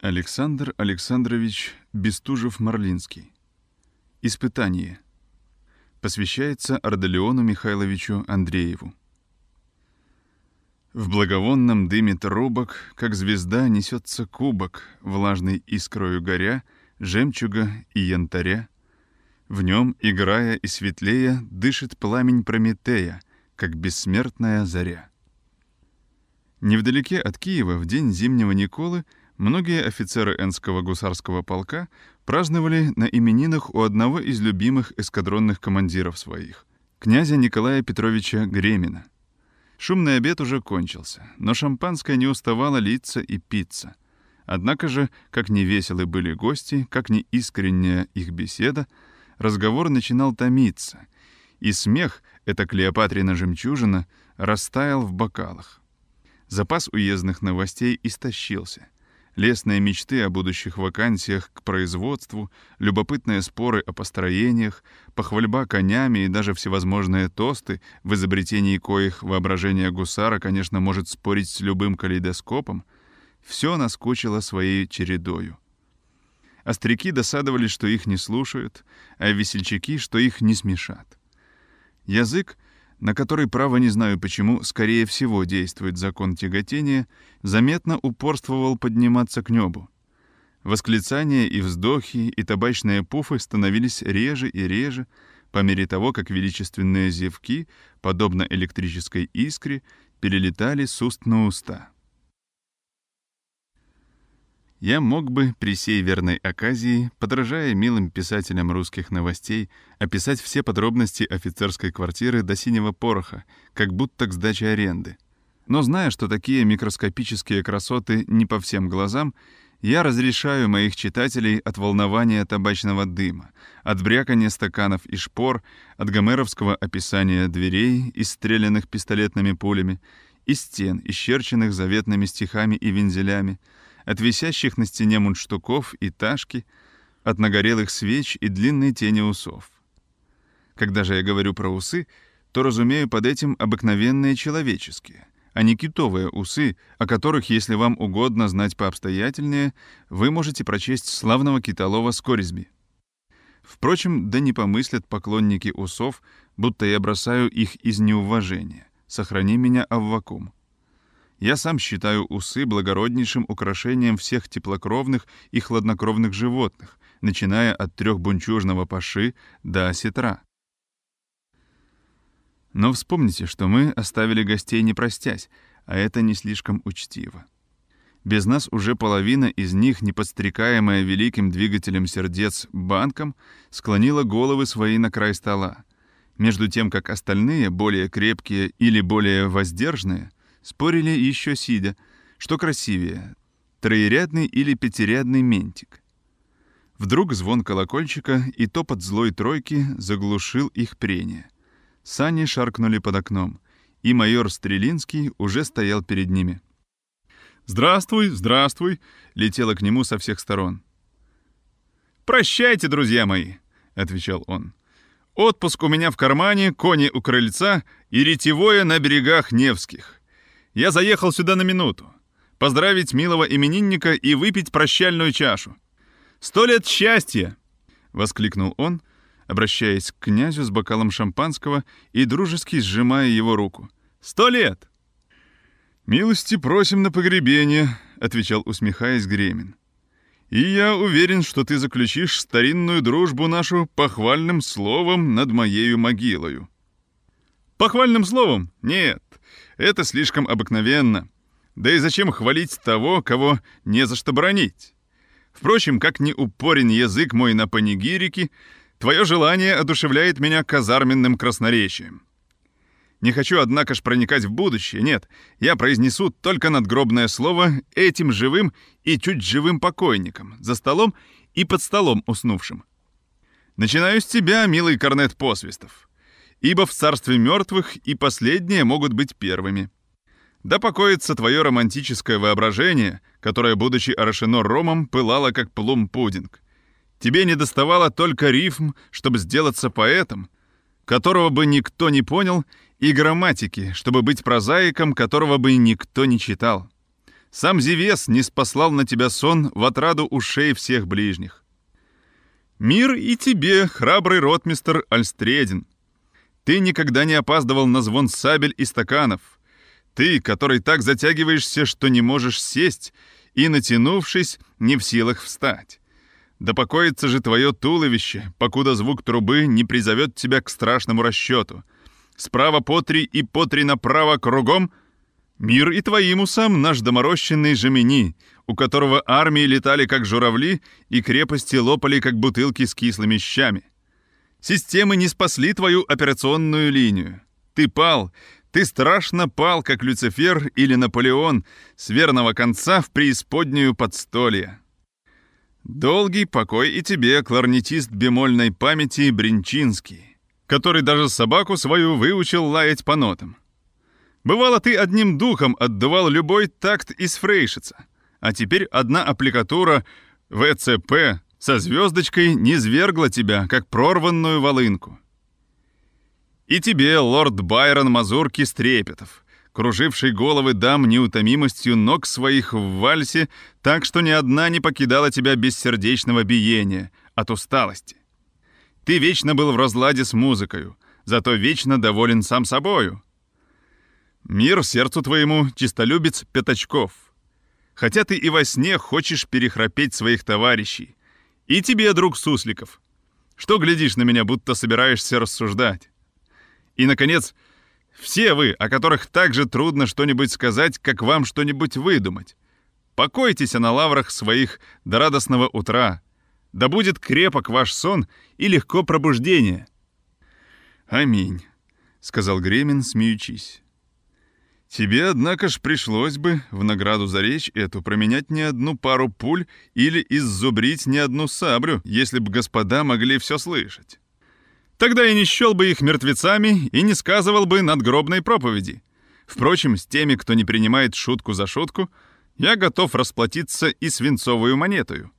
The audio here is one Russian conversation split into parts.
Александр Александрович Бестужев-Марлинский. Испытание. Посвящается Арделеону Михайловичу Андрееву. В благовонном дыме трубок, как звезда, несется кубок, влажный искрою горя, жемчуга и янтаря. В нем, играя и светлея, дышит пламень Прометея, как бессмертная заря. Невдалеке от Киева в день зимнего Николы — Многие офицеры Энского гусарского полка праздновали на именинах у одного из любимых эскадронных командиров своих, князя Николая Петровича Гремина. Шумный обед уже кончился, но шампанское не уставало литься и питься. Однако же, как не веселы были гости, как не искренняя их беседа, разговор начинал томиться, и смех, эта Клеопатрина жемчужина, растаял в бокалах. Запас уездных новостей истощился — лесные мечты о будущих вакансиях к производству, любопытные споры о построениях, похвальба конями и даже всевозможные тосты, в изобретении коих воображение гусара, конечно, может спорить с любым калейдоскопом, все наскучило своей чередою. Остряки досадовали, что их не слушают, а весельчаки, что их не смешат. Язык — на который, право не знаю почему, скорее всего действует закон тяготения, заметно упорствовал подниматься к небу. Восклицания и вздохи, и табачные пуфы становились реже и реже, по мере того, как величественные зевки, подобно электрической искре, перелетали с уст на уста. Я мог бы при сей верной оказии, подражая милым писателям русских новостей, описать все подробности офицерской квартиры до синего пороха, как будто к сдаче аренды. Но зная, что такие микроскопические красоты не по всем глазам, я разрешаю моих читателей от волнования табачного дыма, от брякания стаканов и шпор, от гомеровского описания дверей, исстреленных пистолетными пулями, и стен, исчерченных заветными стихами и вензелями, от висящих на стене мундштуков и ташки, от нагорелых свеч и длинной тени усов. Когда же я говорю про усы, то разумею под этим обыкновенные человеческие, а не китовые усы, о которых, если вам угодно знать пообстоятельнее, вы можете прочесть славного китолова Скоризби. Впрочем, да не помыслят поклонники усов, будто я бросаю их из неуважения. Сохрани меня, Аввакум. Я сам считаю усы благороднейшим украшением всех теплокровных и хладнокровных животных, начиная от трехбунчужного паши до осетра. Но вспомните, что мы оставили гостей не простясь, а это не слишком учтиво. Без нас уже половина из них, не подстрекаемая великим двигателем сердец банком, склонила головы свои на край стола, между тем как остальные, более крепкие или более воздержанные, Спорили еще сидя, что красивее, троерядный или пятирядный ментик. Вдруг звон колокольчика и топот злой тройки заглушил их прение. Сани шаркнули под окном, и майор Стрелинский уже стоял перед ними. «Здравствуй, здравствуй!» — летело к нему со всех сторон. «Прощайте, друзья мои!» — отвечал он. «Отпуск у меня в кармане, кони у крыльца и ретевое на берегах Невских. Я заехал сюда на минуту. Поздравить милого именинника и выпить прощальную чашу. «Сто лет счастья!» — воскликнул он, обращаясь к князю с бокалом шампанского и дружески сжимая его руку. «Сто лет!» «Милости просим на погребение», — отвечал, усмехаясь Гремин. «И я уверен, что ты заключишь старинную дружбу нашу похвальным словом над моею могилою». «Похвальным словом? Нет, это слишком обыкновенно. Да и зачем хвалить того, кого не за что бронить? Впрочем, как ни упорен язык мой на панигирике, твое желание одушевляет меня казарменным красноречием. Не хочу, однако ж, проникать в будущее, нет. Я произнесу только надгробное слово этим живым и чуть живым покойникам, за столом и под столом уснувшим. Начинаю с тебя, милый корнет посвистов ибо в царстве мертвых и последние могут быть первыми. Да покоится твое романтическое воображение, которое, будучи орошено ромом, пылало как плум-пудинг. Тебе не доставало только рифм, чтобы сделаться поэтом, которого бы никто не понял, и грамматики, чтобы быть прозаиком, которого бы никто не читал. Сам Зевес не спаслал на тебя сон в отраду ушей всех ближних. Мир и тебе, храбрый ротмистер Альстредин. Ты никогда не опаздывал на звон сабель и стаканов. Ты, который так затягиваешься, что не можешь сесть, и, натянувшись, не в силах встать. Да покоится же твое туловище, покуда звук трубы не призовет тебя к страшному расчету. Справа по три и по три направо кругом — Мир и твоим усам наш доморощенный Жемени, у которого армии летали как журавли и крепости лопали как бутылки с кислыми щами. Системы не спасли твою операционную линию. Ты пал, ты страшно пал, как Люцифер или Наполеон, с верного конца в преисподнюю подстолье. Долгий покой и тебе, кларнетист бемольной памяти Бринчинский, который даже собаку свою выучил лаять по нотам. Бывало, ты одним духом отдувал любой такт из фрейшица, а теперь одна аппликатура ВЦП со звездочкой не свергла тебя, как прорванную волынку. И тебе, лорд Байрон Мазурки Стрепетов, круживший головы дам неутомимостью ног своих в вальсе, так что ни одна не покидала тебя без сердечного биения, от усталости. Ты вечно был в разладе с музыкою, зато вечно доволен сам собою — Мир сердцу твоему, чистолюбец Пятачков. Хотя ты и во сне хочешь перехрапеть своих товарищей. И тебе, друг Сусликов. Что глядишь на меня, будто собираешься рассуждать? И, наконец, все вы, о которых так же трудно что-нибудь сказать, как вам что-нибудь выдумать. Покойтесь на лаврах своих до радостного утра. Да будет крепок ваш сон и легко пробуждение. «Аминь», — сказал Гремин, смеючись. Тебе, однако ж, пришлось бы в награду за речь эту променять не одну пару пуль или иззубрить не одну саблю, если бы господа могли все слышать. Тогда я не счел бы их мертвецами и не сказывал бы надгробной проповеди. Впрочем, с теми, кто не принимает шутку за шутку, я готов расплатиться и свинцовую монетою.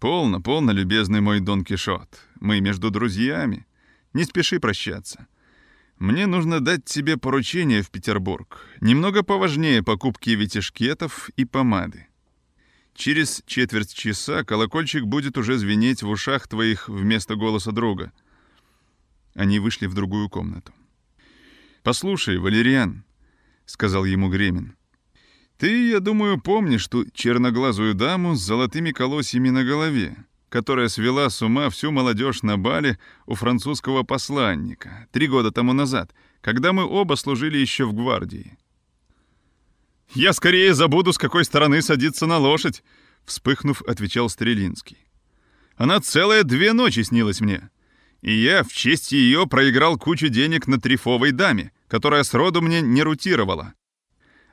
Полно, полно, любезный мой Дон Кишот. Мы между друзьями. Не спеши прощаться. Мне нужно дать тебе поручение в Петербург, немного поважнее покупки витишкетов и помады. Через четверть часа колокольчик будет уже звенеть в ушах твоих вместо голоса друга. Они вышли в другую комнату. «Послушай, Валериан», — сказал ему Гремин, — «ты, я думаю, помнишь ту черноглазую даму с золотыми колосьями на голове, которая свела с ума всю молодежь на бале у французского посланника три года тому назад, когда мы оба служили еще в гвардии. «Я скорее забуду, с какой стороны садиться на лошадь», — вспыхнув, отвечал Стрелинский. «Она целые две ночи снилась мне, и я в честь ее проиграл кучу денег на трифовой даме, которая сроду мне не рутировала.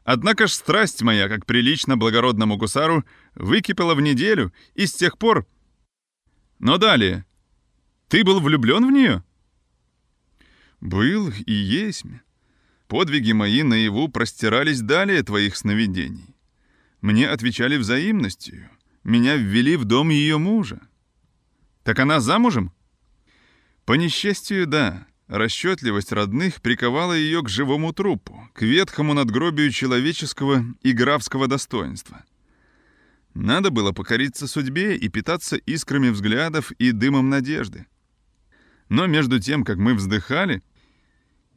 Однако ж страсть моя, как прилично благородному гусару, выкипела в неделю, и с тех пор но далее. Ты был влюблен в нее? Был и есть. Подвиги мои наяву простирались далее твоих сновидений. Мне отвечали взаимностью. Меня ввели в дом ее мужа. Так она замужем? По несчастью, да. Расчетливость родных приковала ее к живому трупу, к ветхому надгробию человеческого и графского достоинства. Надо было покориться судьбе и питаться искрами взглядов и дымом надежды. Но между тем, как мы вздыхали,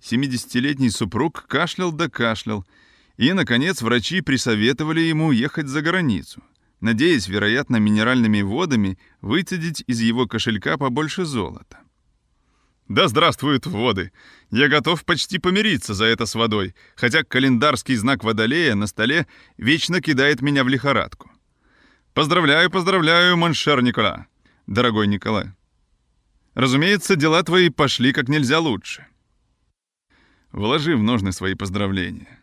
70-летний супруг кашлял да кашлял, и, наконец, врачи присоветовали ему ехать за границу, надеясь, вероятно, минеральными водами выцедить из его кошелька побольше золота. Да здравствуют воды! Я готов почти помириться за это с водой, хотя календарский знак Водолея на столе вечно кидает меня в лихорадку. Поздравляю, поздравляю, Mon cher Nicolas, дорогой Николай. Разумеется, дела твои пошли как нельзя лучше. Вложи в ножны свои поздравления.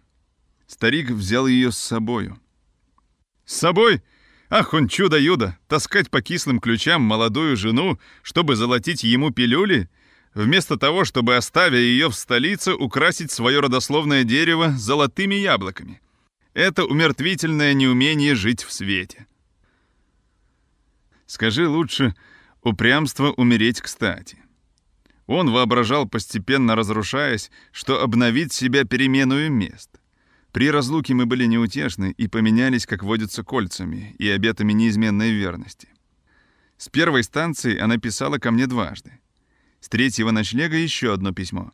Старик взял ее с собою. С собой? Ах, он чудо-юдо! Таскать по кислым ключам молодую жену, чтобы золотить ему пилюли, вместо того, чтобы, оставя ее в столице, украсить свое родословное дерево золотыми яблоками. Это умертвительное неумение жить в свете. Скажи лучше, упрямство умереть кстати. Он воображал, постепенно разрушаясь, что обновить себя переменую мест. При разлуке мы были неутешны и поменялись, как водятся, кольцами и обетами неизменной верности. С первой станции она писала ко мне дважды. С третьего ночлега еще одно письмо.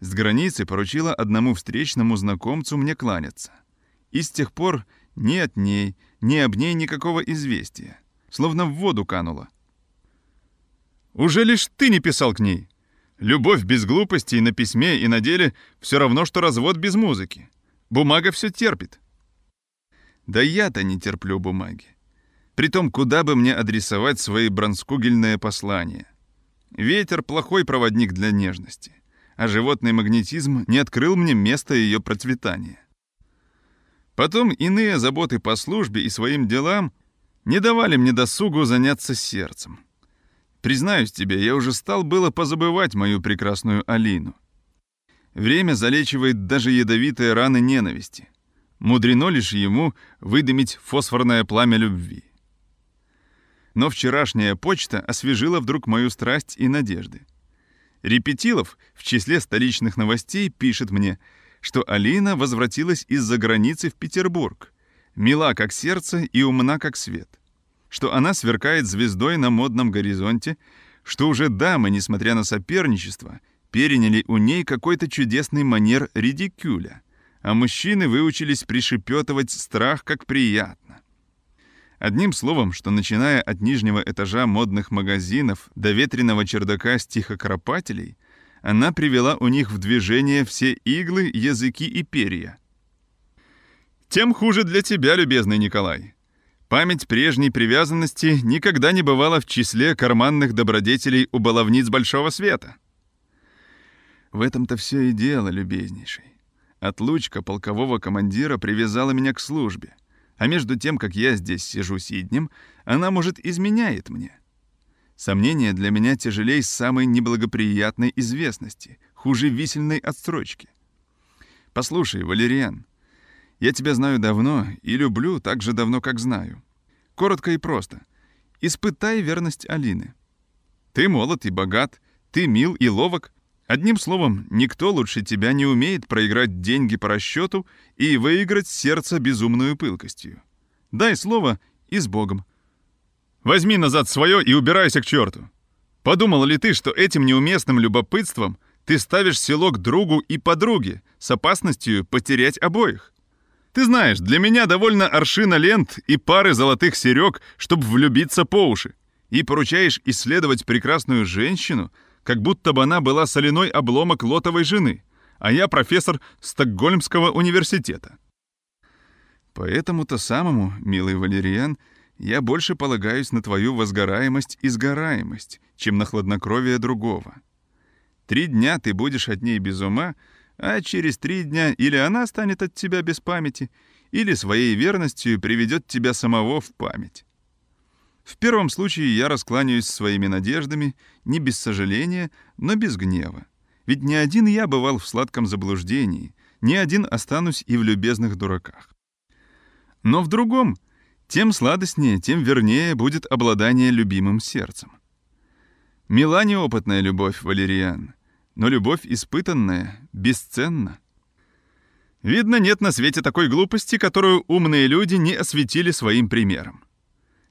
С границы поручила одному встречному знакомцу мне кланяться. И с тех пор ни от ней, ни об ней никакого известия. Словно в воду канула. Уже лишь ты не писал к ней. Любовь без глупостей на письме и на деле все равно, что развод без музыки. Бумага все терпит. Да я-то не терплю бумаги. Притом, куда бы мне адресовать свои бронскугельные послания? Ветер — плохой проводник для нежности, а животный магнетизм не открыл мне места ее процветания. Потом иные заботы по службе и своим делам не давали мне досугу заняться сердцем. Признаюсь тебе, я уже стал было позабывать мою прекрасную Алину. Время залечивает даже ядовитые раны ненависти. Мудрено лишь ему выдымить фосфорное пламя любви. Но вчерашняя почта освежила вдруг мою страсть и надежды. Репетилов в числе столичных новостей пишет мне, что Алина возвратилась из-за границы в Петербург, мила как сердце и умна как свет, что она сверкает звездой на модном горизонте, что уже дамы, несмотря на соперничество, переняли у ней какой-то чудесный манер редикюля, а мужчины выучились пришепетывать страх как приятно. Одним словом, что начиная от нижнего этажа модных магазинов до ветреного чердака стихокропателей, она привела у них в движение все иглы, языки и перья. Тем хуже для тебя, любезный Николай. Память прежней привязанности никогда не бывала в числе карманных добродетелей у баловниц Большого Света. В этом-то все и дело, любезнейший. Отлучка полкового командира привязала меня к службе. А между тем, как я здесь сижу сиднем, она, может, изменяет мне. Сомнение для меня тяжелей самой неблагоприятной известности, хуже висельной отстрочки. Послушай, Валериан, я тебя знаю давно и люблю так же давно, как знаю. Коротко и просто. Испытай верность Алины. Ты молод и богат, ты мил и ловок, Одним словом, никто лучше тебя не умеет проиграть деньги по расчету и выиграть сердце безумную пылкостью. Дай слово и с Богом. Возьми назад свое и убирайся к черту. Подумал ли ты, что этим неуместным любопытством ты ставишь село к другу и подруге с опасностью потерять обоих? Ты знаешь, для меня довольно аршина лент и пары золотых серег, чтобы влюбиться по уши. И поручаешь исследовать прекрасную женщину — как будто бы она была соляной обломок лотовой жены, а я профессор Стокгольмского университета. Поэтому-то самому, милый Валериан, я больше полагаюсь на твою возгораемость и сгораемость, чем на хладнокровие другого. Три дня ты будешь от ней без ума, а через три дня или она станет от тебя без памяти, или своей верностью приведет тебя самого в память. В первом случае я раскланяюсь своими надеждами, не без сожаления, но без гнева. Ведь не один я бывал в сладком заблуждении, не один останусь и в любезных дураках. Но в другом, тем сладостнее, тем вернее будет обладание любимым сердцем. Мила неопытная любовь, Валериан, но любовь испытанная бесценна. Видно, нет на свете такой глупости, которую умные люди не осветили своим примером.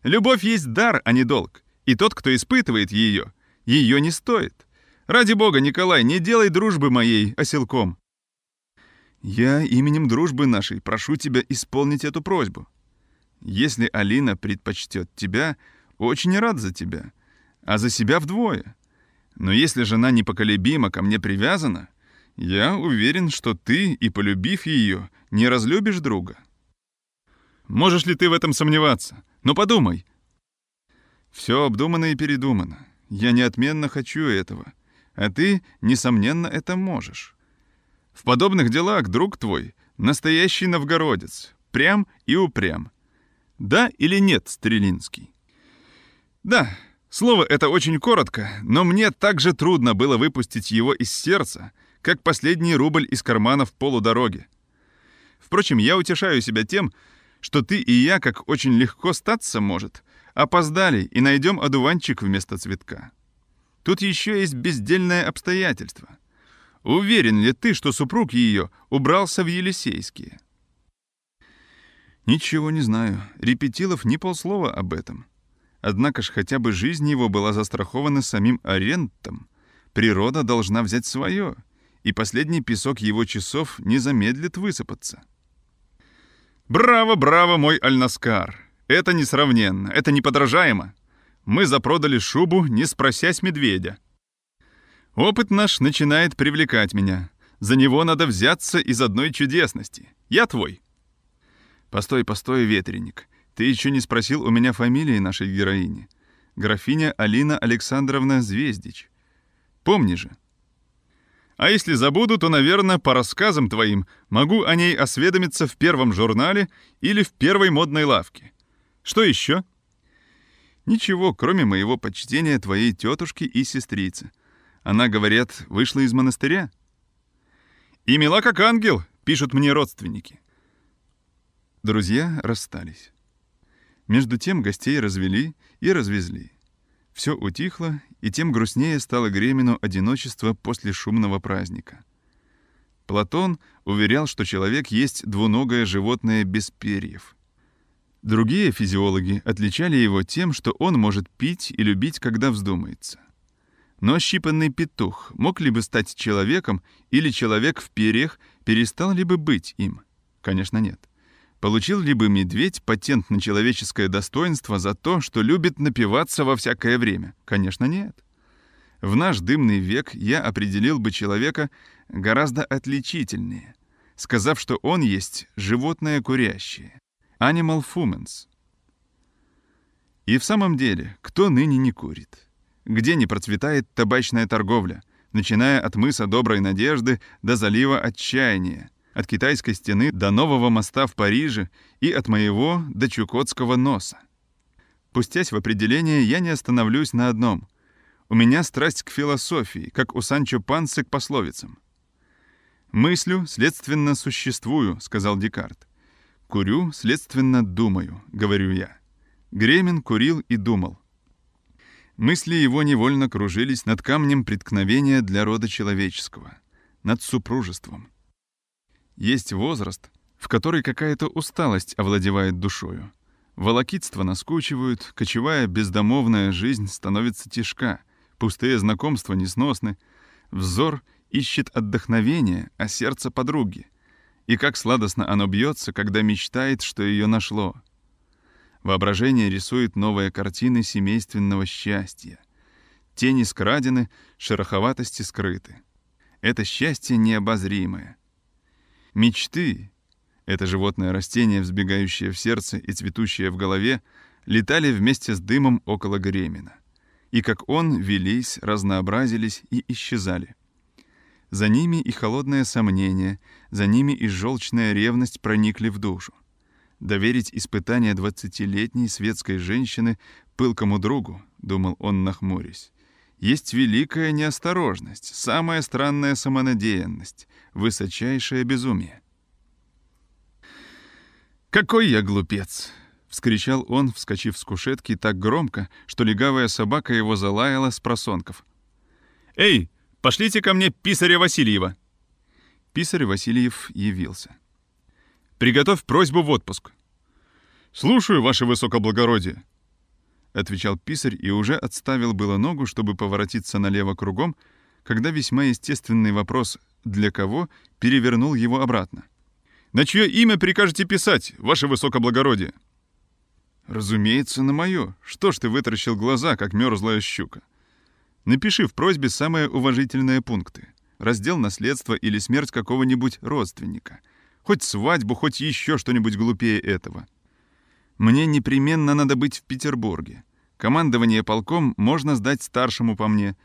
Любовь есть дар, а не долг. И тот, кто испытывает ее, ее не стоит. Ради бога, Николай, не делай дружбы моей оселком. Я именем дружбы нашей прошу тебя исполнить эту просьбу. Если Алина предпочтет тебя, очень рад за тебя, а за себя вдвое. Но если жена непоколебимо ко мне привязана, я уверен, что ты, и полюбив ее, не разлюбишь друга. Можешь ли ты в этом сомневаться? Но подумай. Все обдумано и передумано. Я неотменно хочу этого. А ты, несомненно, это можешь. В подобных делах друг твой — настоящий новгородец, прям и упрям. Да или нет, Стрелинский? Да, слово это очень коротко, но мне так же трудно было выпустить его из сердца, как последний рубль из кармана в полудороге. Впрочем, я утешаю себя тем, что ты и я, как очень легко статься может, опоздали и найдем одуванчик вместо цветка. Тут еще есть бездельное обстоятельство. Уверен ли ты, что супруг ее убрался в Елисейские? Ничего не знаю. Репетилов ни полслова об этом. Однако ж хотя бы жизнь его была застрахована самим арендом. Природа должна взять свое, и последний песок его часов не замедлит высыпаться. Браво, браво, мой Альнаскар! Это несравненно, это неподражаемо. Мы запродали шубу, не спросясь медведя. Опыт наш начинает привлекать меня. За него надо взяться из одной чудесности. Я твой. Постой, постой, ветреник. Ты еще не спросил у меня фамилии нашей героини. Графиня Алина Александровна Звездич. Помни же. А если забуду, то, наверное, по рассказам твоим могу о ней осведомиться в первом журнале или в первой модной лавке. Что еще? Ничего, кроме моего почтения твоей тетушки и сестрицы. Она, говорят, вышла из монастыря. И мила как ангел, пишут мне родственники. Друзья расстались. Между тем гостей развели и развезли. Все утихло, и тем грустнее стало Гремину одиночество после шумного праздника. Платон уверял, что человек есть двуногое животное без перьев. Другие физиологи отличали его тем, что он может пить и любить, когда вздумается. Но щипанный петух мог ли бы стать человеком, или человек в перьях перестал ли бы быть им? Конечно, нет. Получил ли бы медведь патент на человеческое достоинство за то, что любит напиваться во всякое время? Конечно, нет. В наш дымный век я определил бы человека гораздо отличительнее, сказав, что он есть животное курящее. Animal fumens. И в самом деле, кто ныне не курит? Где не процветает табачная торговля, начиная от мыса Доброй Надежды до залива Отчаяния, от китайской стены до нового моста в Париже и от моего до Чукотского носа. Пустясь в определение, я не остановлюсь на одном. У меня страсть к философии, как у Санчо Пансы к пословицам. «Мыслю, следственно, существую», — сказал Декарт. «Курю, следственно, думаю», — говорю я. Гремин курил и думал. Мысли его невольно кружились над камнем преткновения для рода человеческого, над супружеством. Есть возраст, в который какая-то усталость овладевает душою. Волокитство наскучивают, кочевая бездомовная жизнь становится тяжка, пустые знакомства несносны, взор ищет отдохновения, а сердце подруги. И как сладостно оно бьется, когда мечтает, что ее нашло. Воображение рисует новые картины семейственного счастья. Тени скрадены, шероховатости скрыты. Это счастье необозримое — Мечты — это животное растение, взбегающее в сердце и цветущее в голове, летали вместе с дымом около Гремина. И как он, велись, разнообразились и исчезали. За ними и холодное сомнение, за ними и желчная ревность проникли в душу. Доверить испытание двадцатилетней светской женщины пылкому другу, думал он, нахмурясь есть великая неосторожность, самая странная самонадеянность, высочайшее безумие. «Какой я глупец!» — вскричал он, вскочив с кушетки так громко, что легавая собака его залаяла с просонков. «Эй, пошлите ко мне писаря Васильева!» Писарь Васильев явился. «Приготовь просьбу в отпуск». «Слушаю, ваше высокоблагородие», отвечал писарь и уже отставил было ногу, чтобы поворотиться налево кругом, когда весьма естественный вопрос «для кого?» перевернул его обратно. «На чье имя прикажете писать, ваше высокоблагородие?» «Разумеется, на мое. Что ж ты вытаращил глаза, как мерзлая щука? Напиши в просьбе самые уважительные пункты. Раздел наследства или смерть какого-нибудь родственника. Хоть свадьбу, хоть еще что-нибудь глупее этого. Мне непременно надо быть в Петербурге. Командование полком можно сдать старшему по мне.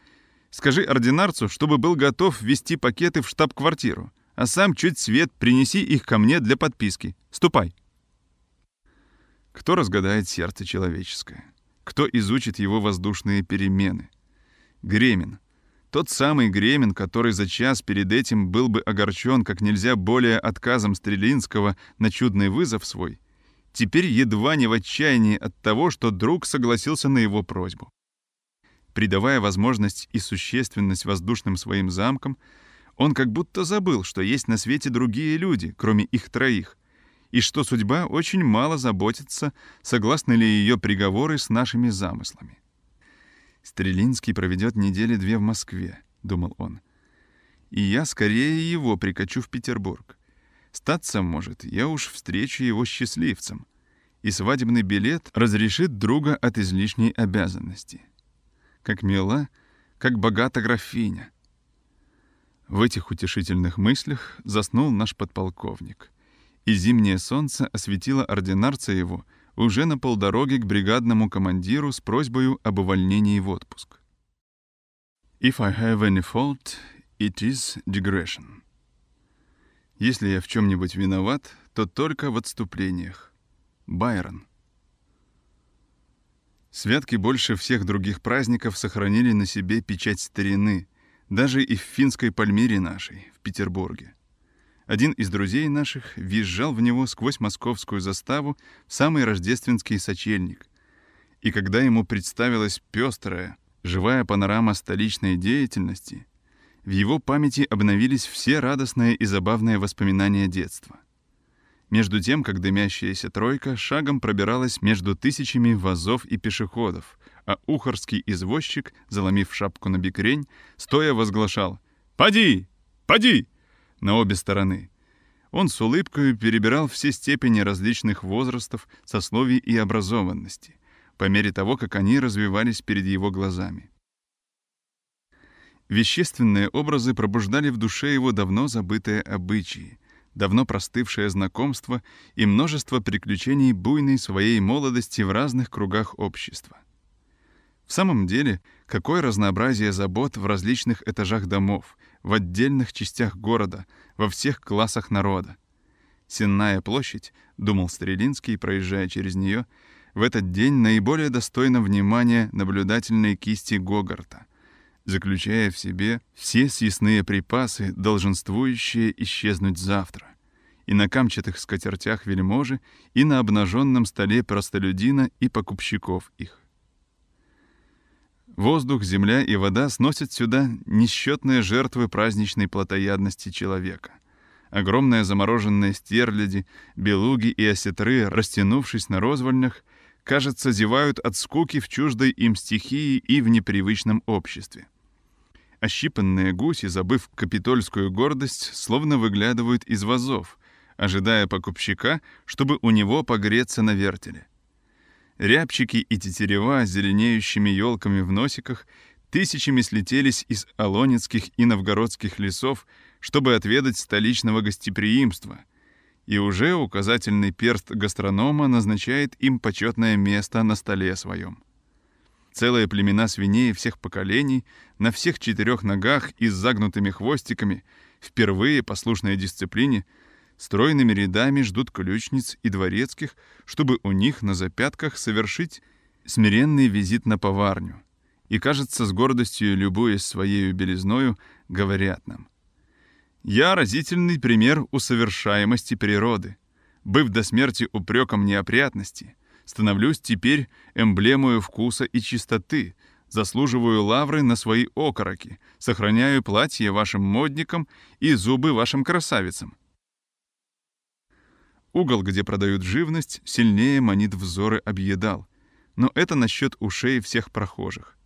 Скажи ординарцу, чтобы был готов вести пакеты в штаб-квартиру, а сам чуть свет принеси их ко мне для подписки. Ступай. Кто разгадает сердце человеческое? Кто изучит его воздушные перемены? Гремин. Тот самый Гремин, который за час перед этим был бы огорчен как нельзя более отказом Стрелинского на чудный вызов свой — теперь едва не в отчаянии от того, что друг согласился на его просьбу. Придавая возможность и существенность воздушным своим замкам, он как будто забыл, что есть на свете другие люди, кроме их троих, и что судьба очень мало заботится, согласны ли ее приговоры с нашими замыслами. «Стрелинский проведет недели две в Москве», — думал он. «И я скорее его прикачу в Петербург. Статься может, я уж встречу его счастливцем, и свадебный билет разрешит друга от излишней обязанности. Как мила, как богата графиня». В этих утешительных мыслях заснул наш подполковник, и зимнее солнце осветило ординарца его — уже на полдороге к бригадному командиру с просьбой об увольнении в отпуск. If I have any fault, it is digression. Если я в чем-нибудь виноват, то только в отступлениях. Байрон. Святки больше всех других праздников сохранили на себе печать старины, даже и в финской Пальмире нашей, в Петербурге. Один из друзей наших визжал в него сквозь московскую заставу в самый рождественский сочельник. И когда ему представилась пестрая, живая панорама столичной деятельности, в его памяти обновились все радостные и забавные воспоминания детства. Между тем, как дымящаяся тройка шагом пробиралась между тысячами вазов и пешеходов, а ухарский извозчик, заломив шапку на бикрень, стоя возглашал «Поди! Поди!» на обе стороны. Он с улыбкой перебирал все степени различных возрастов, сословий и образованности, по мере того, как они развивались перед его глазами. Вещественные образы пробуждали в душе его давно забытые обычаи, давно простывшее знакомство и множество приключений буйной своей молодости в разных кругах общества. В самом деле, какое разнообразие забот в различных этажах домов, в отдельных частях города, во всех классах народа. Сенная площадь, думал Стрелинский, проезжая через нее, в этот день наиболее достойна внимания наблюдательной кисти Гогарта, заключая в себе все съестные припасы, долженствующие исчезнуть завтра, и на камчатых скатертях вельможи, и на обнаженном столе простолюдина и покупщиков их. Воздух, земля и вода сносят сюда несчетные жертвы праздничной плотоядности человека. Огромные замороженные стерляди, белуги и осетры, растянувшись на розвольнях, кажется, зевают от скуки в чуждой им стихии и в непривычном обществе. Ощипанные гуси, забыв капитольскую гордость, словно выглядывают из вазов, ожидая покупщика, чтобы у него погреться на вертеле. Рябчики и тетерева с зеленеющими елками в носиках тысячами слетелись из алонецких и новгородских лесов, чтобы отведать столичного гостеприимства. И уже указательный перст гастронома назначает им почетное место на столе своем. Целые племена свиней всех поколений, на всех четырех ногах и с загнутыми хвостиками, впервые послушной дисциплине — стройными рядами ждут ключниц и дворецких, чтобы у них на запятках совершить смиренный визит на поварню. И, кажется, с гордостью, любуясь своей белизною, говорят нам. «Я разительный пример усовершаемости природы. Быв до смерти упреком неопрятности, становлюсь теперь эмблемою вкуса и чистоты, заслуживаю лавры на свои окороки, сохраняю платье вашим модникам и зубы вашим красавицам, Угол, где продают живность, сильнее манит взоры объедал. Но это насчет ушей всех прохожих.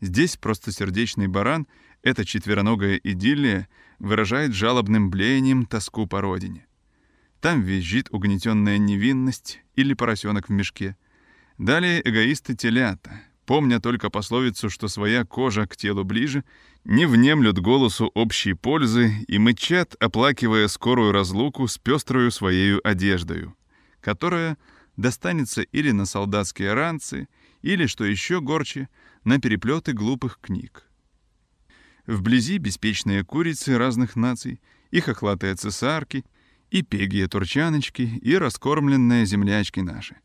Здесь просто сердечный баран, эта четвероногая идиллия, выражает жалобным блеянием тоску по родине. Там визжит угнетенная невинность или поросенок в мешке. Далее эгоисты телята, помня только пословицу, что своя кожа к телу ближе, не внемлют голосу общей пользы и мычат, оплакивая скорую разлуку с пестрою своею одеждою, которая достанется или на солдатские ранцы, или, что еще горче, на переплеты глупых книг. Вблизи беспечные курицы разных наций, и хохлатые цесарки, и пегие турчаночки, и раскормленные землячки наши.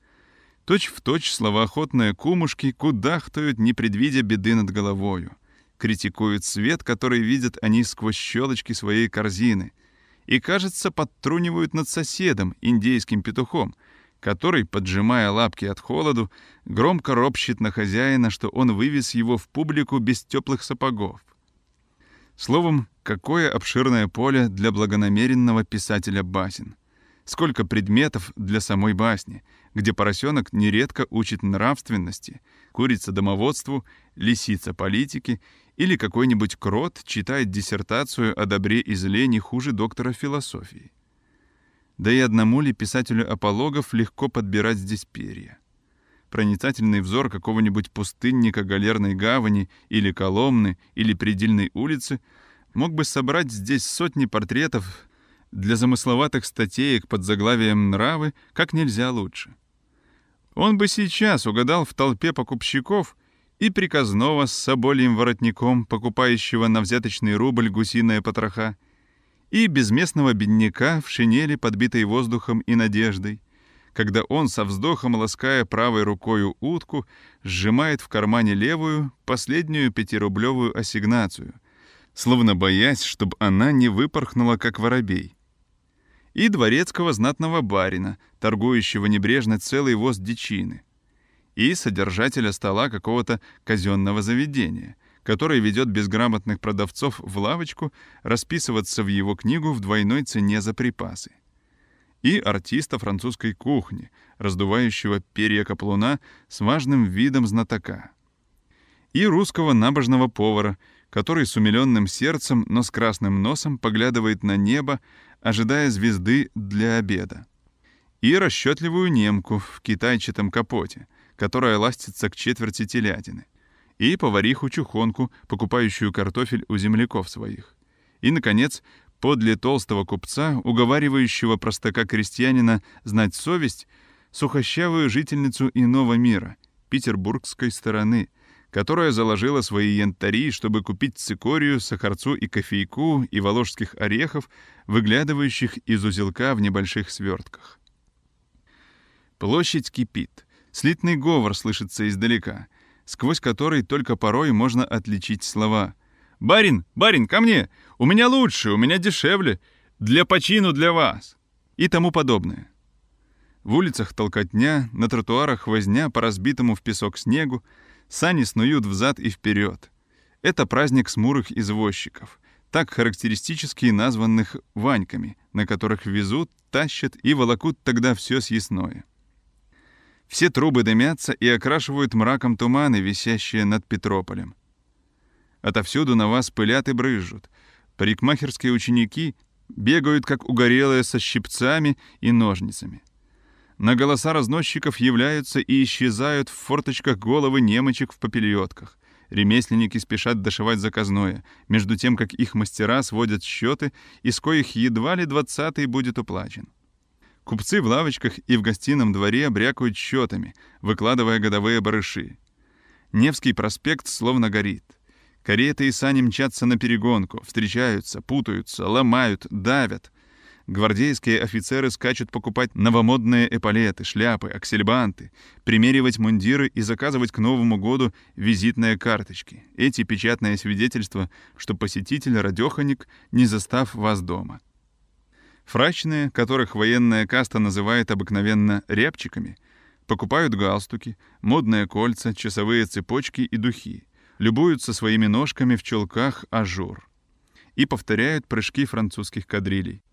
Точь в точь словоохотные кумушки кудахтают, не предвидя беды над головою критикуют свет, который видят они сквозь щелочки своей корзины, и, кажется, подтрунивают над соседом, индейским петухом, который, поджимая лапки от холоду, громко ропщет на хозяина, что он вывез его в публику без теплых сапогов. Словом, какое обширное поле для благонамеренного писателя басен. сколько предметов для самой басни, где поросенок нередко учит нравственности, курица домоводству, лисица политике или какой-нибудь крот читает диссертацию о добре и зле не хуже доктора философии. Да и одному ли писателю апологов легко подбирать здесь перья? Проницательный взор какого-нибудь пустынника галерной гавани или Коломны или Предельной улицы мог бы собрать здесь сотни портретов для замысловатых статеек под заглавием «Нравы» как нельзя лучше. Он бы сейчас угадал в толпе покупщиков и приказного с собольем воротником, покупающего на взяточный рубль гусиная потроха, и безместного бедняка в шинели, подбитой воздухом и надеждой, когда он со вздохом, лаская правой рукою утку, сжимает в кармане левую, последнюю пятирублевую ассигнацию, словно боясь, чтобы она не выпорхнула, как воробей. И дворецкого знатного барина, торгующего небрежно целый воз дичины. И содержателя стола какого-то казенного заведения, который ведет безграмотных продавцов в лавочку расписываться в его книгу в двойной цене за припасы. И артиста французской кухни, раздувающего перья каплуна с важным видом знатока. И русского набожного повара, который с умиленным сердцем, но с красным носом поглядывает на небо, ожидая звезды для обеда. И расчетливую немку в китайчатом капоте, которая ластится к четверти телятины и повариху-чухонку, покупающую картофель у земляков своих. И, наконец, подле толстого купца, уговаривающего простака-крестьянина знать совесть, сухощавую жительницу иного мира, петербургской стороны, которая заложила свои янтари, чтобы купить цикорию, сахарцу и кофейку и воложских орехов, выглядывающих из узелка в небольших свертках. Площадь кипит. Слитный говор слышится издалека — сквозь который только порой можно отличить слова. «Барин, барин, ко мне! У меня лучше, у меня дешевле! Для почину для вас!» и тому подобное. В улицах толкотня, на тротуарах возня по разбитому в песок снегу, сани снуют взад и вперед. Это праздник смурых извозчиков, так характеристически названных «ваньками», на которых везут, тащат и волокут тогда все съестное. Все трубы дымятся и окрашивают мраком туманы, висящие над Петрополем. Отовсюду на вас пылят и брызжут. Парикмахерские ученики бегают, как угорелые, со щипцами и ножницами. На голоса разносчиков являются и исчезают в форточках головы немочек в попельотках. Ремесленники спешат дошивать заказное, между тем, как их мастера сводят счеты, из коих едва ли двадцатый будет уплачен. Купцы в лавочках и в гостином дворе брякают счетами, выкладывая годовые барыши. Невский проспект словно горит. Кареты и сани мчатся на перегонку, встречаются, путаются, ломают, давят. Гвардейские офицеры скачут покупать новомодные эполеты, шляпы, аксельбанты, примеривать мундиры и заказывать к Новому году визитные карточки. Эти печатные свидетельства, что посетитель радехонек, не застав вас дома. Фрачные, которых военная каста называет обыкновенно рябчиками, покупают галстуки, модные кольца, часовые цепочки и духи, любуются своими ножками в чулках à jour и повторяют прыжки французских кадрилей.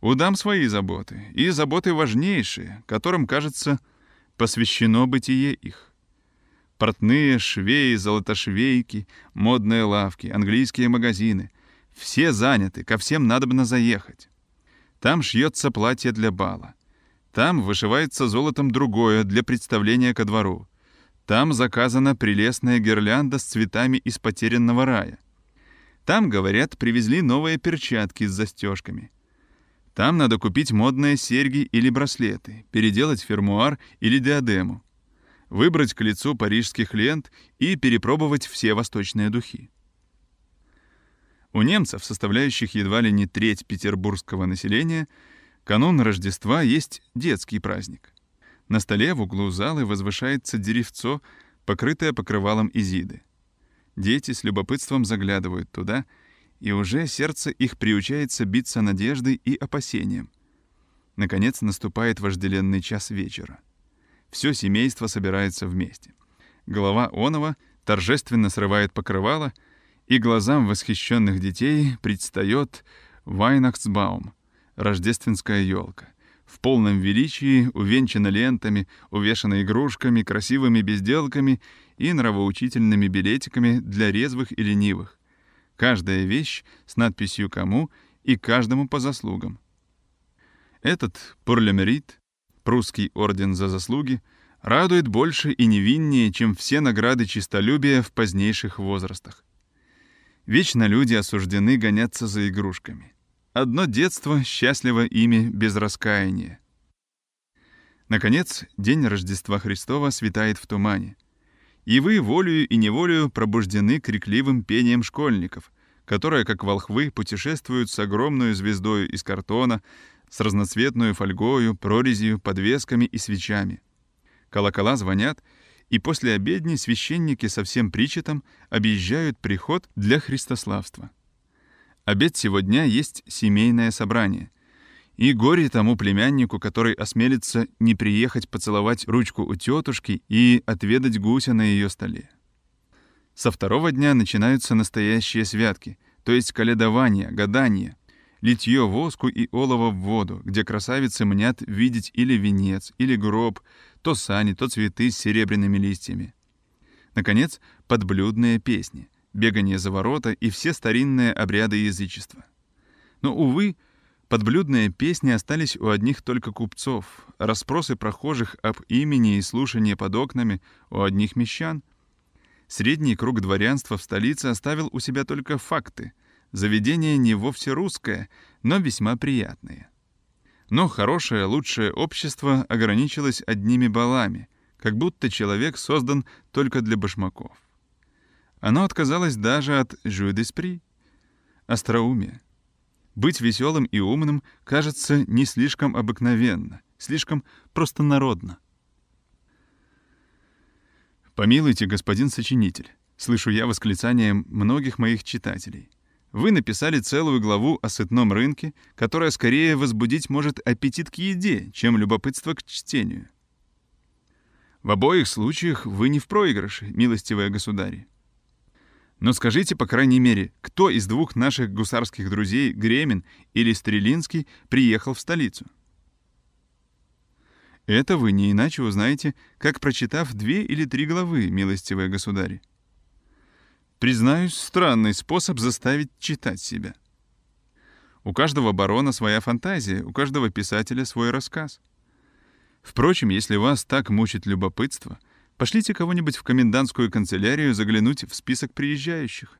У дам свои заботы, и заботы важнейшие, которым, кажется, посвящено бытие их. Портные, швеи, золотошвейки, модные лавки, английские магазины — все заняты, ко всем надобно заехать. Там шьется платье для бала. Там вышивается золотом другое для представления ко двору. Там заказана прелестная гирлянда с цветами из потерянного рая. Там, говорят, привезли новые перчатки с застежками. Там надо купить модные серьги или браслеты, переделать фермуар или диадему, выбрать к лицу парижских лент и перепробовать все восточные духи. У немцев, составляющих едва ли не треть петербургского населения, канун Рождества есть детский праздник. На столе в углу залы возвышается деревцо, покрытое покрывалом изиды. Дети с любопытством заглядывают туда, и уже сердце их приучается биться надеждой и опасением. Наконец наступает вожделенный час вечера. Все семейство собирается вместе. Голова Онова торжественно срывает покрывало — и глазам восхищенных детей предстает Вайнахсбаум, рождественская елка, в полном величии, увенчана лентами, увешана игрушками, красивыми безделками и нравоучительными билетиками для резвых и ленивых. Каждая вещь с надписью «Кому» и каждому по заслугам. Этот «Пурлемерит», прусский орден за заслуги, радует больше и невиннее, чем все награды чистолюбия в позднейших возрастах. Вечно люди осуждены гоняться за игрушками. Одно детство счастливо ими без раскаяния. Наконец, день Рождества Христова светает в тумане. И вы волею и неволею пробуждены крикливым пением школьников, которые, как волхвы, путешествуют с огромной звездой из картона, с разноцветной фольгою, прорезью, подвесками и свечами. Колокола звонят, и после обедни священники со всем причетом объезжают приход для христославства. Обед сегодня есть семейное собрание. И горе тому племяннику, который осмелится не приехать поцеловать ручку у тетушки и отведать гуся на ее столе. Со второго дня начинаются настоящие святки, то есть каледование, гадание, литье воску и олова в воду, где красавицы мнят видеть или венец, или гроб, то сани, то цветы с серебряными листьями. Наконец, подблюдные песни — бегание за ворота и все старинные обряды язычества. Но, увы, подблюдные песни остались у одних только купцов, расспросы прохожих об имени и слушание под окнами у одних мещан. Средний круг дворянства в столице оставил у себя только факты. Заведение не вовсе русское, но весьма приятное. Но хорошее, лучшее общество ограничилось одними балами, как будто человек создан только для башмаков. Оно отказалось даже от «jeu d'esprit» — остроумия. Быть веселым и умным кажется не слишком обыкновенно, слишком простонародно. «Помилуйте, господин сочинитель», — слышу я восклицанием многих моих читателей. Вы написали целую главу о сытном рынке, которая скорее возбудить может аппетит к еде, чем любопытство к чтению. В обоих случаях вы не в проигрыше, милостивые государи. Но скажите, по крайней мере, кто из двух наших гусарских друзей, Гремин или Стрелинский, приехал в столицу? Это вы не иначе узнаете, как прочитав две или три главы, милостивые государи. Признаюсь, странный способ заставить читать себя. У каждого барона своя фантазия, у каждого писателя свой рассказ. Впрочем, если вас так мучит любопытство — Пошлите кого-нибудь в комендантскую канцелярию заглянуть в список приезжающих.